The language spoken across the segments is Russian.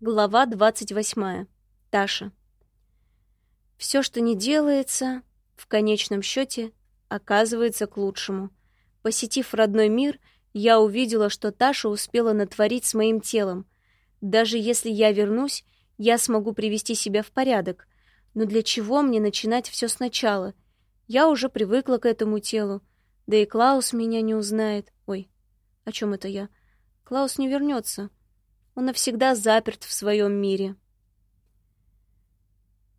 Глава двадцать восьмая. Таша. Все, что не делается, в конечном счете оказывается к лучшему. Посетив родной мир, я увидела, что Таша успела натворить с моим телом. Даже если я вернусь, я смогу привести себя в порядок. Но для чего мне начинать все сначала? Я уже привыкла к этому телу. Да и Клаус меня не узнает. Ой, о чем это я? Клаус не вернется. Он навсегда заперт в своем мире.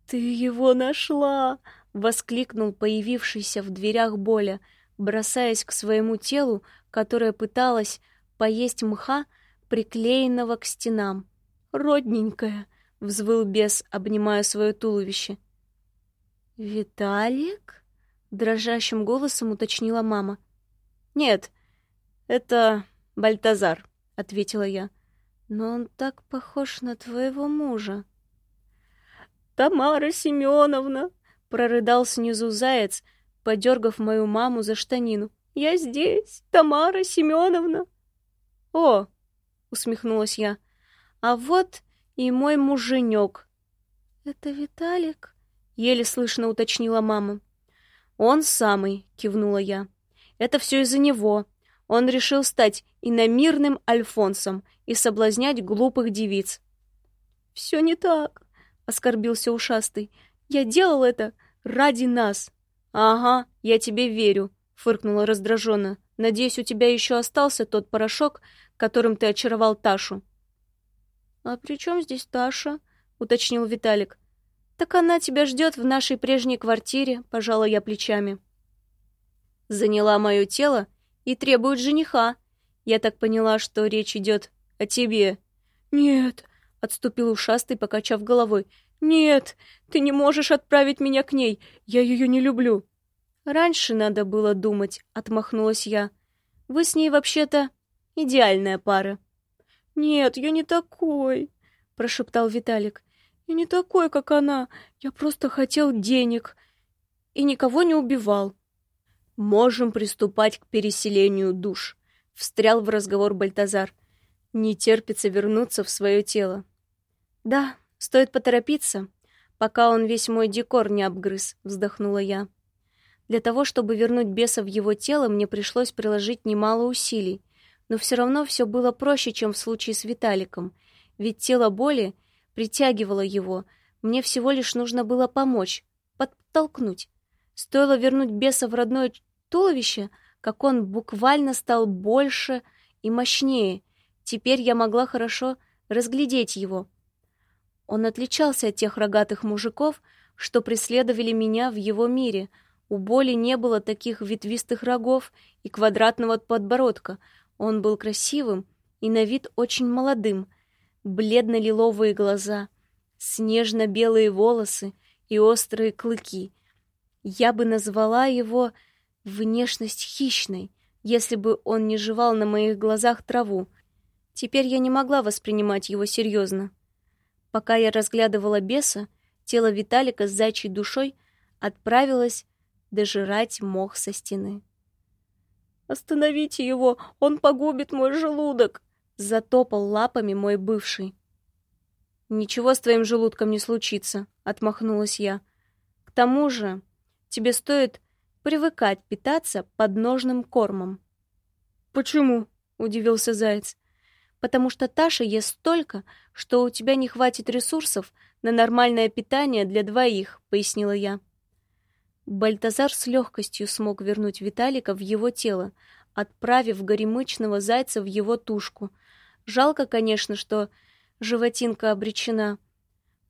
«Ты его нашла!» — воскликнул появившийся в дверях Боля, бросаясь к своему телу, которое пыталось поесть мха, приклеенного к стенам. «Родненькая!» — взвыл бес, обнимая свое туловище. «Виталик?» — дрожащим голосом уточнила мама. «Нет, это Бальтазар», — ответила я. Но он так похож на твоего мужа. Тамара Семеновна, прорыдал снизу заяц, подергав мою маму за штанину. Я здесь, Тамара Семеновна. О, усмехнулась я. А вот и мой муженек. Это Виталик? Еле слышно уточнила мама. Он самый, кивнула я. Это все из-за него. Он решил стать иномирным Альфонсом и соблазнять глупых девиц. «Все не так», — оскорбился ушастый. «Я делал это ради нас». «Ага, я тебе верю», — фыркнула раздраженно. «Надеюсь, у тебя еще остался тот порошок, которым ты очаровал Ташу». «А при чем здесь Таша?» — уточнил Виталик. «Так она тебя ждет в нашей прежней квартире», — пожала я плечами. «Заняла мое тело и требует жениха. Я так поняла, что речь идет о тебе. Нет, отступил ушастый, покачав головой. Нет, ты не можешь отправить меня к ней. Я ее не люблю. Раньше надо было думать, отмахнулась я. Вы с ней вообще-то идеальная пара. Нет, я не такой, прошептал Виталик. Я не такой, как она. Я просто хотел денег и никого не убивал. Можем приступать к переселению душ, встрял в разговор Бальтазар. Не терпится вернуться в свое тело. Да, стоит поторопиться, пока он весь мой декор не обгрыз, вздохнула я. Для того, чтобы вернуть беса в его тело, мне пришлось приложить немало усилий, но все равно все было проще, чем в случае с Виталиком, ведь тело боли притягивало его, мне всего лишь нужно было помочь, подтолкнуть. Стоило вернуть беса в родное туловище, как он буквально стал больше и мощнее. Теперь я могла хорошо разглядеть его. Он отличался от тех рогатых мужиков, что преследовали меня в его мире. У Боли не было таких ветвистых рогов и квадратного подбородка. Он был красивым и на вид очень молодым. Бледно-лиловые глаза, снежно-белые волосы и острые клыки. Я бы назвала его внешность хищной, если бы он не жевал на моих глазах траву. Теперь я не могла воспринимать его серьезно. Пока я разглядывала беса, тело Виталика с зайчьей душой отправилось дожирать мох со стены. «Остановите его! Он погубит мой желудок!» Затопал лапами мой бывший. «Ничего с твоим желудком не случится», — отмахнулась я. «К тому же тебе стоит привыкать питаться подножным кормом. «Почему?» — удивился Заяц. «Потому что Таша ест столько, что у тебя не хватит ресурсов на нормальное питание для двоих», — пояснила я. Бальтазар с легкостью смог вернуть Виталика в его тело, отправив горемычного зайца в его тушку. Жалко, конечно, что животинка обречена.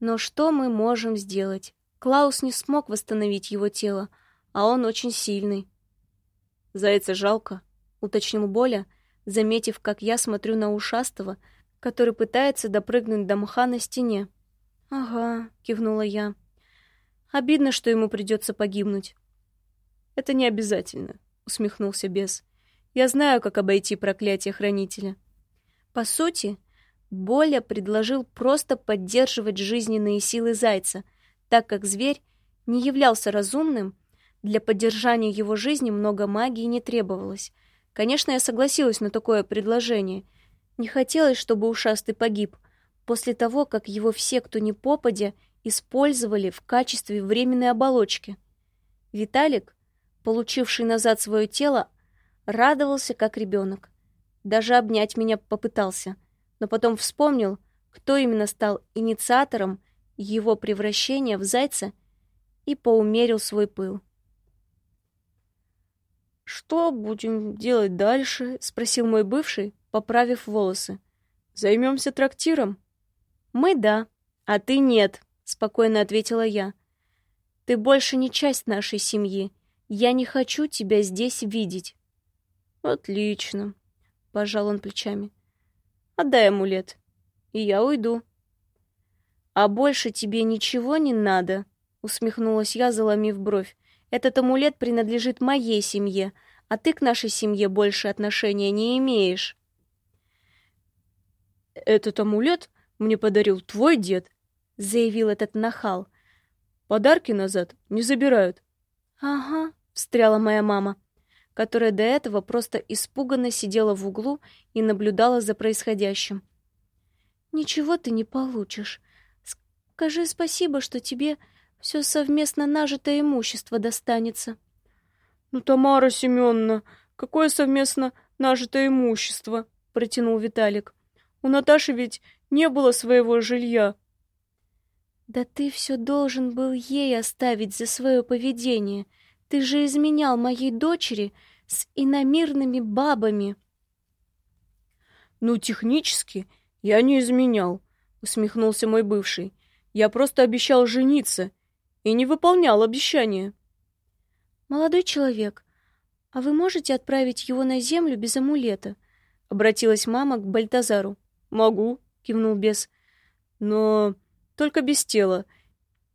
Но что мы можем сделать? Клаус не смог восстановить его тело, а он очень сильный. Зайца жалко, уточнил Боля, заметив, как я смотрю на ушастого, который пытается допрыгнуть до мха на стене. Ага, кивнула я. Обидно, что ему придется погибнуть. Это не обязательно, усмехнулся бес. Я знаю, как обойти проклятие хранителя. По сути, Боля предложил просто поддерживать жизненные силы зайца, так как зверь не являлся разумным для поддержания его жизни много магии не требовалось. Конечно, я согласилась на такое предложение. Не хотелось, чтобы ушастый погиб. после того, как его все, кто не попадя, использовали в качестве временной оболочки. Виталик, получивший назад свое тело, радовался как ребенок. Даже обнять меня попытался, но потом вспомнил, кто именно стал инициатором его превращения в зайца и поумерил свой пыл. «Что будем делать дальше?» — спросил мой бывший, поправив волосы. «Займемся трактиром?» «Мы — да, а ты — нет», — спокойно ответила я. «Ты больше не часть нашей семьи. Я не хочу тебя здесь видеть». «Отлично», — пожал он плечами. «Отдай амулет, и я уйду». «А больше тебе ничего не надо», — усмехнулась я, заломив бровь. Этот амулет принадлежит моей семье, а ты к нашей семье больше отношения не имеешь. Этот амулет мне подарил твой дед, заявил этот нахал. Подарки назад не забирают. Ага, встряла моя мама, которая до этого просто испуганно сидела в углу и наблюдала за происходящим. Ничего ты не получишь. Скажи спасибо, что тебе все совместно нажитое имущество достанется. Ну, Тамара Семеновна, какое совместно нажитое имущество? протянул Виталик. У Наташи ведь не было своего жилья. Да ты все должен был ей оставить за свое поведение. Ты же изменял моей дочери с иномирными бабами. Ну, технически я не изменял, усмехнулся мой бывший. Я просто обещал жениться и не выполнял обещания. Молодой человек, а вы можете отправить его на землю без амулета? Обратилась мама к Бальтазару. Могу, кивнул бес. Но только без тела.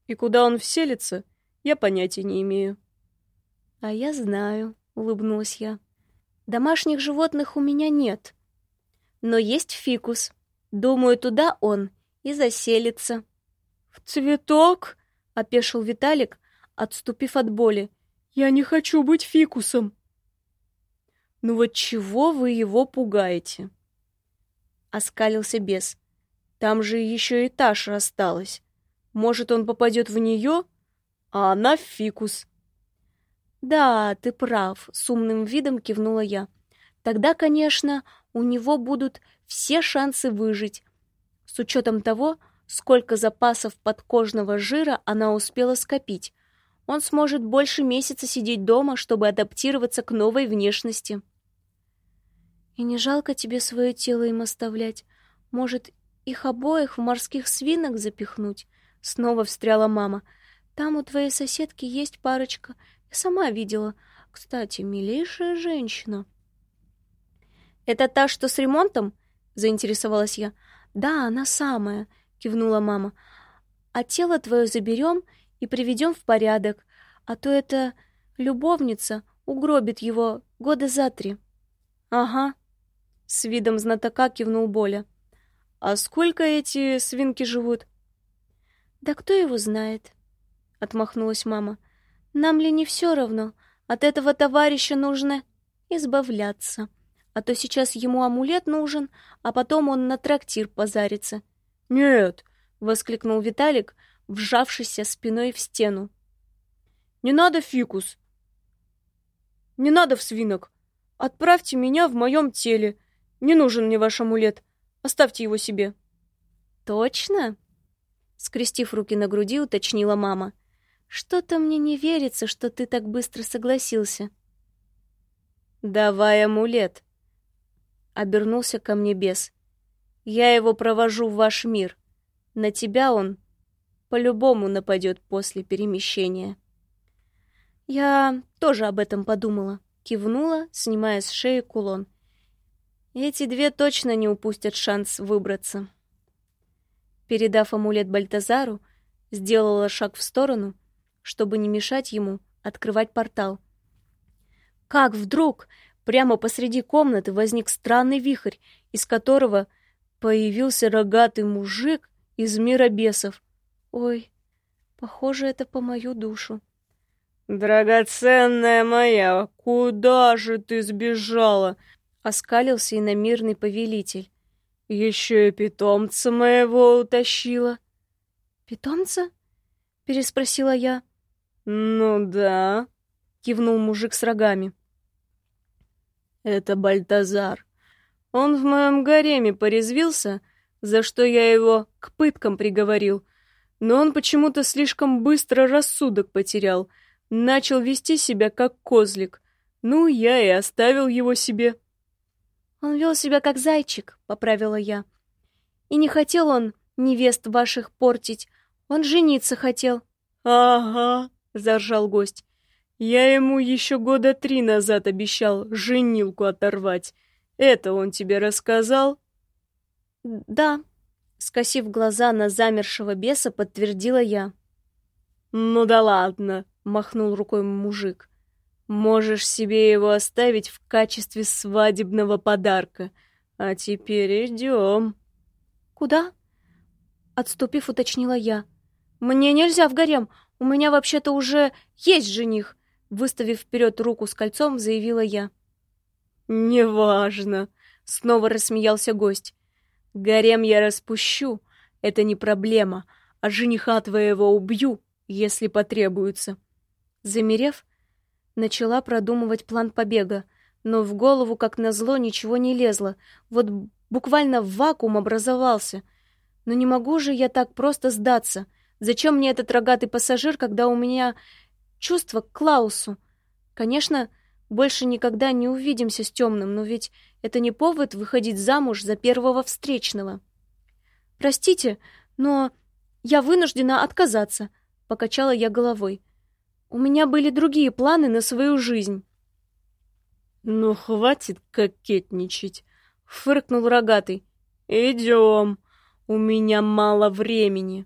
И куда он вселится, я понятия не имею. А я знаю, улыбнулась я. Домашних животных у меня нет. Но есть фикус. Думаю, туда он и заселится. В цветок? — опешил Виталик, отступив от боли. «Я не хочу быть фикусом!» «Ну вот чего вы его пугаете?» Оскалился бес. «Там же еще этаж осталось. Может, он попадет в нее, а она в фикус». «Да, ты прав», — с умным видом кивнула я. «Тогда, конечно, у него будут все шансы выжить, с учетом того, сколько запасов подкожного жира она успела скопить. Он сможет больше месяца сидеть дома, чтобы адаптироваться к новой внешности. И не жалко тебе свое тело им оставлять? Может, их обоих в морских свинок запихнуть? Снова встряла мама. Там у твоей соседки есть парочка. Я сама видела. Кстати, милейшая женщина. Это та, что с ремонтом? Заинтересовалась я. Да, она самая кивнула мама. А тело твое заберем и приведем в порядок, а то эта любовница угробит его года за три. Ага, с видом знатока кивнул Боля. А сколько эти свинки живут? Да кто его знает? Отмахнулась мама. Нам ли не все равно? От этого товарища нужно избавляться. А то сейчас ему амулет нужен, а потом он на трактир позарится. «Нет!» — воскликнул Виталик, вжавшийся спиной в стену. «Не надо фикус! Не надо в свинок! Отправьте меня в моем теле! Не нужен мне ваш амулет! Оставьте его себе!» «Точно?» — скрестив руки на груди, уточнила мама. «Что-то мне не верится, что ты так быстро согласился». «Давай амулет!» — обернулся ко мне бес. Я его провожу в ваш мир. На тебя он по-любому нападет после перемещения. Я тоже об этом подумала, кивнула, снимая с шеи кулон. Эти две точно не упустят шанс выбраться. Передав амулет Бальтазару, сделала шаг в сторону, чтобы не мешать ему открывать портал. Как вдруг прямо посреди комнаты возник странный вихрь, из которого появился рогатый мужик из мира бесов. Ой, похоже, это по мою душу. «Драгоценная моя, куда же ты сбежала?» — оскалился иномирный повелитель. Еще и питомца моего утащила. Питомца? Переспросила я. Ну да, кивнул мужик с рогами. Это Бальтазар. Он в моем гареме порезвился, за что я его к пыткам приговорил, но он почему-то слишком быстро рассудок потерял, начал вести себя как козлик. Ну, я и оставил его себе. Он вел себя как зайчик, поправила я. И не хотел он невест ваших портить, он жениться хотел. Ага, заржал гость. Я ему еще года три назад обещал женилку оторвать. Это он тебе рассказал? Да, скосив глаза на замершего беса, подтвердила я. Ну да ладно, махнул рукой мужик. Можешь себе его оставить в качестве свадебного подарка. А теперь идем. Куда? Отступив, уточнила я. Мне нельзя в гарем. У меня вообще-то уже есть жених. Выставив вперед руку с кольцом, заявила я. «Неважно», — снова рассмеялся гость. «Гарем я распущу, это не проблема, а жениха твоего убью, если потребуется». Замерев, начала продумывать план побега, но в голову, как назло, ничего не лезло. Вот буквально вакуум образовался. Но не могу же я так просто сдаться. Зачем мне этот рогатый пассажир, когда у меня чувство к Клаусу? Конечно, больше никогда не увидимся с темным, но ведь это не повод выходить замуж за первого встречного. Простите, но я вынуждена отказаться, покачала я головой. У меня были другие планы на свою жизнь. Ну, хватит кокетничать, фыркнул рогатый. Идем, у меня мало времени.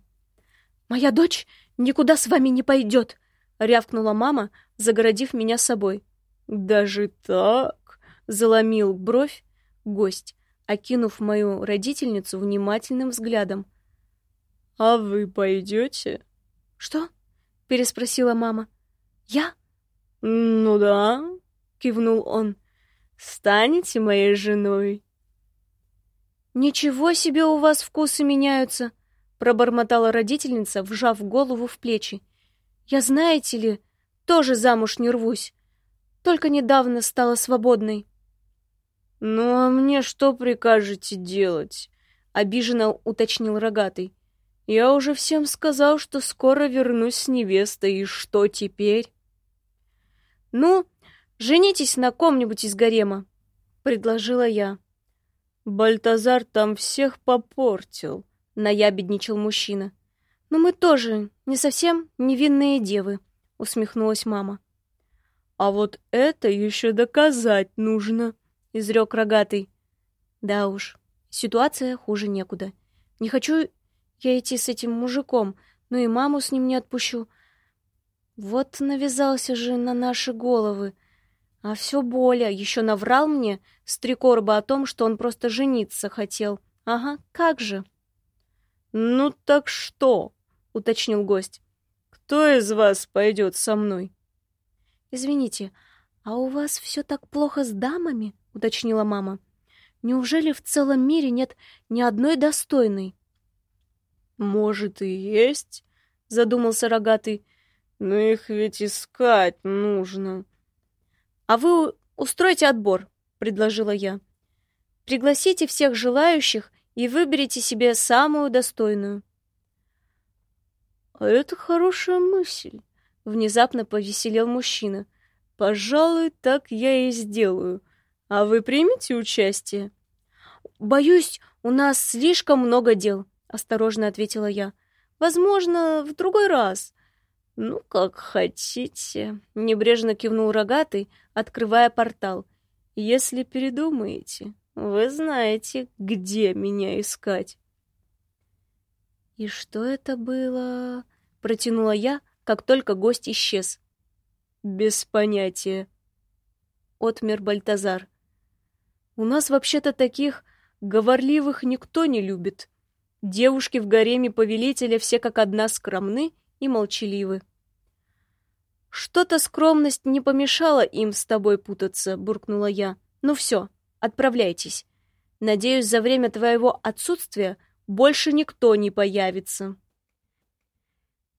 Моя дочь никуда с вами не пойдет, рявкнула мама, загородив меня собой. Даже так? Заломил бровь гость, окинув мою родительницу внимательным взглядом. А вы пойдете? Что? переспросила мама. Я? Ну да, кивнул он. Станете моей женой? Ничего себе у вас вкусы меняются, пробормотала родительница, вжав голову в плечи. Я, знаете ли, тоже замуж не рвусь. Только недавно стала свободной. Ну а мне что прикажете делать? обиженно уточнил рогатый. Я уже всем сказал, что скоро вернусь с невестой, и что теперь? Ну, женитесь на ком-нибудь из гарема, предложила я. Бальтазар там всех попортил, наябедничал мужчина. Но мы тоже не совсем невинные девы, усмехнулась мама. А вот это еще доказать нужно, изрек рогатый. Да уж, ситуация хуже некуда. Не хочу я идти с этим мужиком, но и маму с ним не отпущу. Вот навязался же на наши головы. А все Боля еще наврал мне с три короба о том, что он просто жениться хотел. Ага, как же. Ну так что? уточнил гость. Кто из вас пойдет со мной? Извините, а у вас все так плохо с дамами? уточнила мама. Неужели в целом мире нет ни одной достойной? Может и есть, задумался рогатый. Но их ведь искать нужно. А вы устройте отбор, предложила я. Пригласите всех желающих и выберите себе самую достойную. А это хорошая мысль, внезапно повеселел мужчина. Пожалуй, так я и сделаю. А вы примете участие? Боюсь, у нас слишком много дел, осторожно ответила я. Возможно, в другой раз. Ну, как хотите, небрежно кивнул рогатый, открывая портал. Если передумаете, вы знаете, где меня искать. И что это было? протянула я, как только гость исчез. Без понятия. Отмер Бальтазар. У нас вообще-то таких говорливых никто не любит. Девушки в гареме повелителя все как одна скромны и молчаливы. Что-то скромность не помешала им с тобой путаться, буркнула я. Ну все, отправляйтесь. Надеюсь, за время твоего отсутствия больше никто не появится.